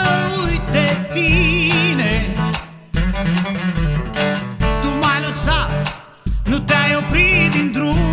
uit tine. Tu m-ai nu te-ai oprit din drum.